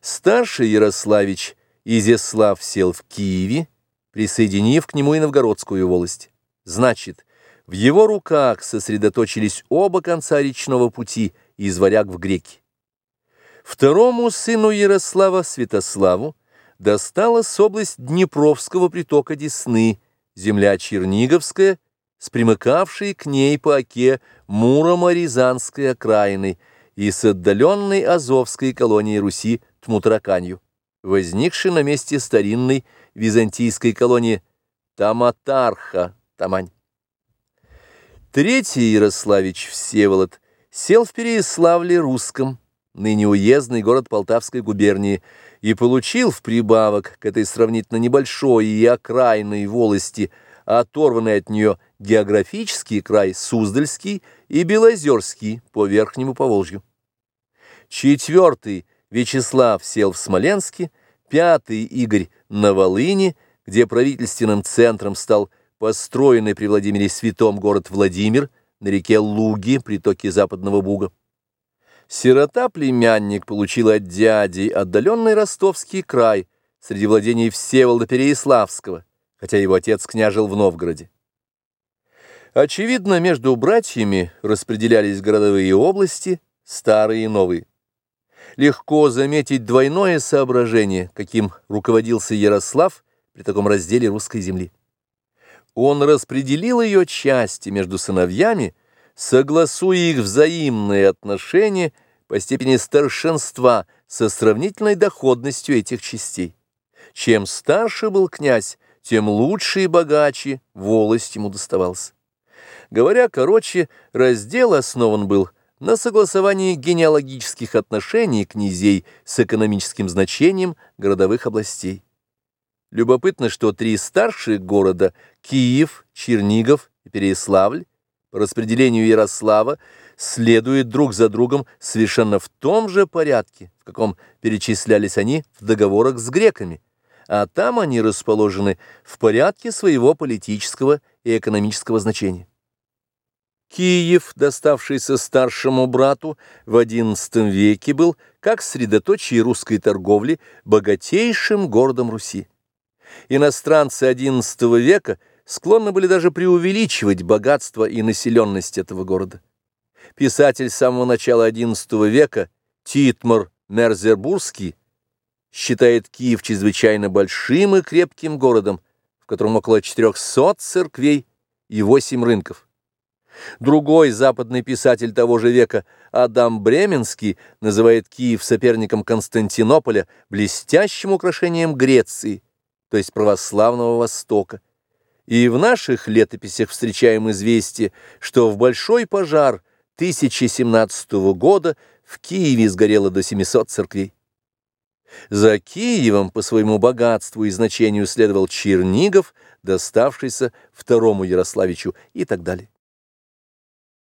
Старший Ярославич Изяслав сел в Киеве, присоединив к нему и новгородскую волость. Значит, в его руках сосредоточились оба конца речного пути из варяг в греки. Второму сыну Ярослава, Святославу, досталась область Днепровского притока Десны, земля Черниговская, с примыкавшей к ней по оке Муромо-Рязанской окраиной и с отдаленной Азовской колонией Руси Тмутараканью, возникшей на месте старинной византийской колонии Таматарха, Тамань. Третий Ярославич Всеволод сел в Переяславле Русском, ныне уездный город Полтавской губернии, и получил в прибавок к этой сравнительно небольшой и окраинной волости, оторванный от нее географический край Суздальский и Белозерский по Верхнему Поволжью. Четвертый Вячеслав сел в Смоленске, пятый Игорь на Волыне, где правительственным центром стал построенный при Владимире Святом город Владимир на реке Луги, притоке Западного Буга. Сирота-племянник получил от дяди отдаленный ростовский край среди владений Всеволода Переяславского, хотя его отец княжил в Новгороде. Очевидно, между братьями распределялись городовые области, старые и новые. Легко заметить двойное соображение, каким руководился Ярослав при таком разделе русской земли. Он распределил ее части между сыновьями, согласуя их взаимные отношения по степени старшинства со сравнительной доходностью этих частей. Чем старше был князь, тем лучше и богаче волость ему доставался. Говоря короче, раздел основан был на согласовании генеалогических отношений князей с экономическим значением городовых областей. Любопытно, что три старших города – Киев, Чернигов и Переяславль по распределению Ярослава следуют друг за другом совершенно в том же порядке, в каком перечислялись они в договорах с греками, а там они расположены в порядке своего политического и экономического значения. Киев, доставшийся старшему брату, в XI веке был, как средоточие русской торговли, богатейшим городом Руси. Иностранцы XI века – склонны были даже преувеличивать богатство и населенность этого города. Писатель самого начала XI века Титмар Мерзербургский считает Киев чрезвычайно большим и крепким городом, в котором около 400 церквей и 8 рынков. Другой западный писатель того же века, Адам Бременский, называет Киев соперником Константинополя, блестящим украшением Греции, то есть православного Востока. И в наших летописях встречаем известие, что в большой пожар 1017 года в Киеве сгорело до 700 церквей. За Киевом по своему богатству и значению следовал Чернигов, доставшийся второму Ярославичу и так далее.